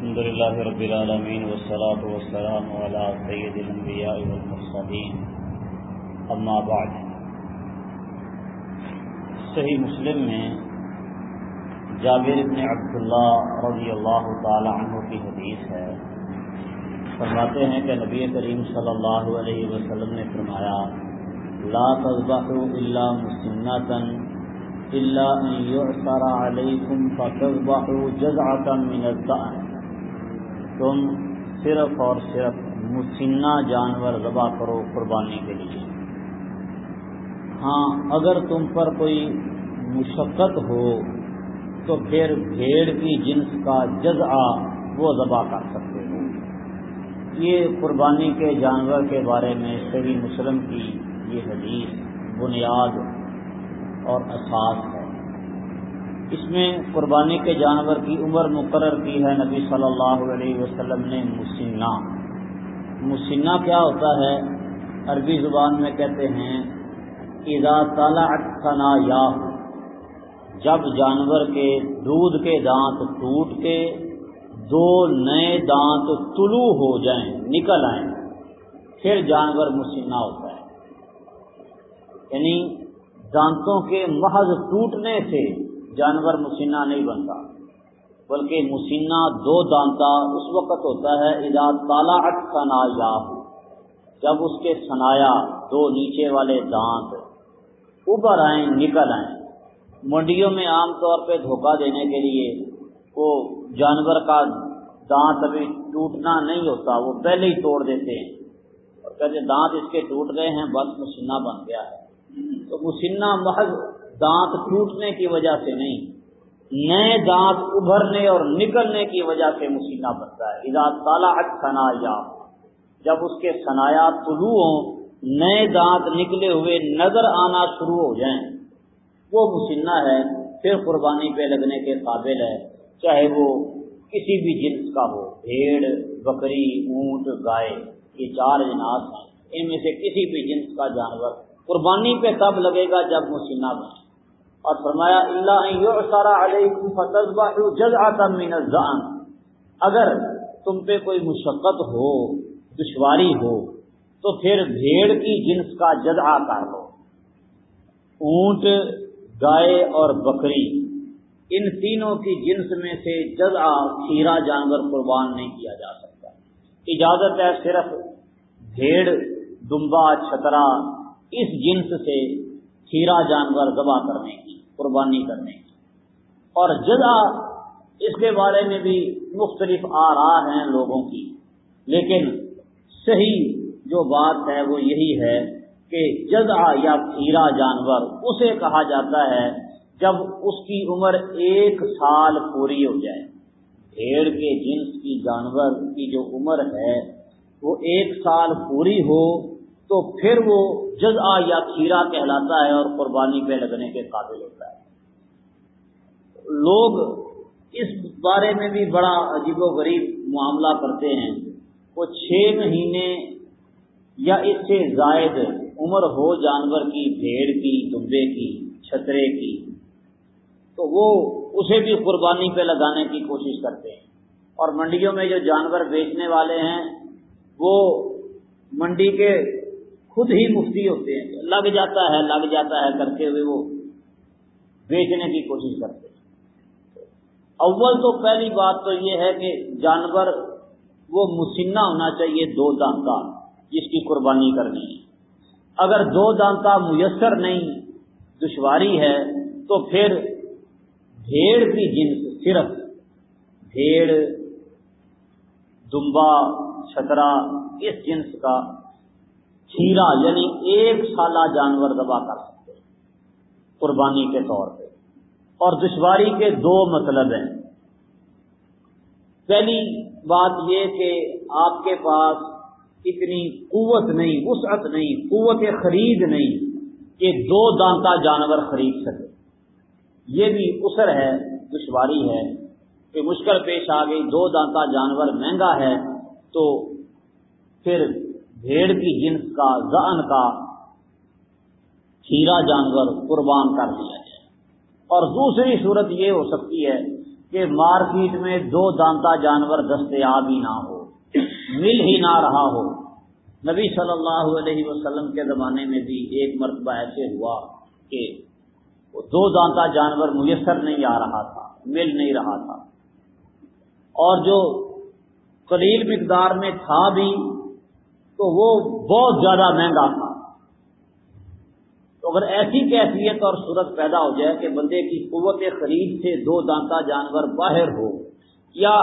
الحمد لله رب العالمين والصلاة والسلام على سيد الأنبياء والمرسلين. أما بعد. صحیح مسلم میں جابر بن عبداللہ رضی اللہ تعالی عنہ کی حدیث ہے. فرماتے ہیں کہ نبی کریم صلی اللہ علیہ وسلم نے فرمایا، لا تذبحوا الا مسنتا الا ان يعثر عليكم فتذبحوا جزعة من الضأن تم صرف اور صرف مسنہ جانور ذبح کرو قربانی کے لیے۔ ہاں اگر تم پر کوئی مشقت ہو، تو پھر بھیڑ کی جنس کا جزا وہ ذبح کر سکتے ہو۔ یہ قربانی کے جانور کے بارے میں صحیح مسلم کی یہ حدیث بنیاد اور اساس ہے۔ اس میں قربانی کے جانور کی عمر مقرر کی ہے نبی صلی اللہ علیہ وسلم نے مسنہ۔ مسنہ کیا ہوتا ہے؟ عربی زبان میں کہتے ہیں، اذا اٹھنا یا جب جانور کے دودھ کے دانت ٹوٹ کے دو نئے دانت طلوع ہو جائیں، نکل آئیں، پھر جانور مسنہ ہوتا ہے۔ یعنی دانتوں کے محض ٹوٹنے سے جانور مسینہ نہیں بنتا۔ بلکہ مسینہ دو دانتا اس وقت ہوتا ہے ادا تالا سنا جب اس کے سنایا دو نیچے والے دانت ابھر آئیں، نکل آئیں۔ منڈیوں میں عام طور پہ دھوکہ دینے کے لیے وہ جانور کا دانت ابھی ٹوٹنا نہیں ہوتا، وہ پہلے ہی توڑ دیتے ہیں۔ اور کہتے دانت اس کے ٹوٹ گئے ہیں، بس مسینہ بن گیا ہے۔ تو مسینہ محض دانت ٹوٹنے کی وجہ سے نہیں، نئے دانت ابھرنے اور نکلنے کی وجہ سے مسینہ بنتا ہے۔ ادا تالا سنا یا جب اس کے سنایا طلوع ہوں، نئے دانت نکلے ہوئے نظر آنا شروع ہو جائیں۔ وہ مسینہ ہے، پھر قربانی پہ لگنے کے قابل ہے، چاہے وہ کسی بھی جنس کا ہو، بھیڑ، بکری، اونٹ، گائے، یہ چار جناس ہیں۔ ان میں سے کسی بھی جنس کا جانور قربانی پہ تب لگے گا جب مسینہ بنے۔ اور فرمایا، اللہ سارا جز آتا مین اگر تم پہ کوئی مشقت ہو، دشواری ہو، تو پھر بھیڑ کی جنس کا جزا کر لو۔ اونٹ، گائے اور بکری، ان تینوں کی جنس میں سے جزا کھیرا جانور قربان نہیں کیا جا سکتا۔ اجازت ہے صرف بھیڑ، دمبا، چھترا، اس جنس سے کھیرا جانور ذبح کرنے کی، قربانی کرنے کی۔ اور جزا اس کے بارے میں بھی مختلف آ رہا ہیں لوگوں کی، لیکن صحیح جو بات ہے وہ یہی ہے کہ جزا یا کھیرا جانور اسے کہا جاتا ہے جب اس کی عمر ایک سال پوری ہو جائے۔ بھیڑ کے جنس کی جانور کی جو عمر ہے وہ ایک سال پوری ہو تو پھر وہ جزا یا کھیرا کہلاتا ہے اور قربانی پہ لگنے کے قابل ہوتا ہے۔ لوگ اس بارے میں بھی بڑا عجیب و غریب معاملہ کرتے ہیں۔ وہ چھ مہینے یا اس سے زائد عمر ہو جانور کی، بھیڑ کی، دبے کی، چھترے کی، تو وہ اسے بھی قربانی پہ لگانے کی کوشش کرتے ہیں۔ اور منڈیوں میں جو جانور بیچنے والے ہیں، وہ منڈی کے خود ہی مفتی ہوتے ہیں۔ لگ جاتا ہے، لگ جاتا ہے کرتے ہوئے وہ بیچنے کی کوشش کرتے ہیں۔ اول تو پہلی بات تو یہ ہے کہ جانور، وہ مسنہ ہونا چاہیے دو دانتا، جس کی قربانی کرنی ہے۔ اگر دو دانتا میسر نہیں، دشواری ہے، تو پھر بھیڑ کی جنس، صرف بھیڑ، دمبا، چھترا، اس جنس کا کھیرا یعنی ایک سالہ جانور دبا کر سکتے قربانی کے طور پہ۔ اور دشواری کے دو مطلب ہیں۔ پہلی بات یہ کہ آپ کے پاس اتنی قوت نہیں، وسعت نہیں، قوت خرید نہیں کہ دو دانتا جانور خرید سکے۔ یہ بھی اسر ہے، دشواری ہے کہ مشکل پیش آ گئی، دو دانتا جانور مہنگا ہے تو پھر بھیڑ کی جنس کا زن کا کھیرا جانور قربان کر دیا جائے۔ اور دوسری صورت یہ ہو سکتی ہے کہ مارکیٹ میں دو دانتا جانور دستیاب ہی نہ ہو، مل ہی نہ رہا ہو۔ نبی صلی اللہ علیہ وسلم کے زمانے میں بھی ایک مرتبہ ایسے ہوا کہ وہ دو دانتا جانور میسر نہیں آ رہا تھا، مل نہیں رہا تھا۔ اور جو قلیل مقدار میں تھا بھی تو وہ بہت زیادہ مہنگا تھا۔ تو اگر ایسی کیفیت اور صورت پیدا ہو جائے کہ بندے کی قوت خرید سے دو دانتا جانور باہر ہو یا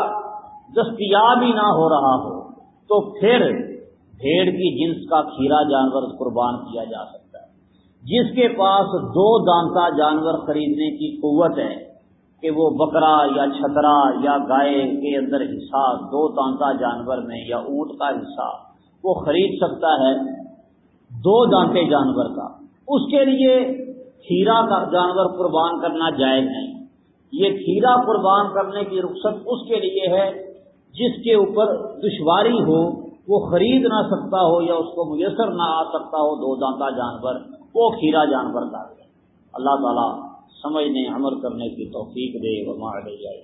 دستیاب ہی نہ ہو رہا ہو، تو پھر بھیڑ کی جنس کا کھیرا جانور قربان کیا جا سکتا ہے۔ جس کے پاس دو دانتا جانور خریدنے کی قوت ہے کہ وہ بکرا یا چھترا یا گائے کے اندر حصہ، دو دانتا جانور میں یا اونٹ کا حصہ وہ خرید سکتا ہے دو دانتے جانور کا۔ اس کے لیے کھیرا کا جانور قربان کرنا جائز نہیں۔ یہ کھیرا قربان کرنے کی رخصت اس کے لیے ہے جس کے اوپر دشواری ہو، وہ خرید نہ سکتا ہو یا اس کو میسر نہ آ سکتا ہو، دو دانتا جانور، وہ کھیرا جانور کا اللہ تعالیٰ سمجھنے عمل کرنے کی توفیق دے۔ وہ مار جائے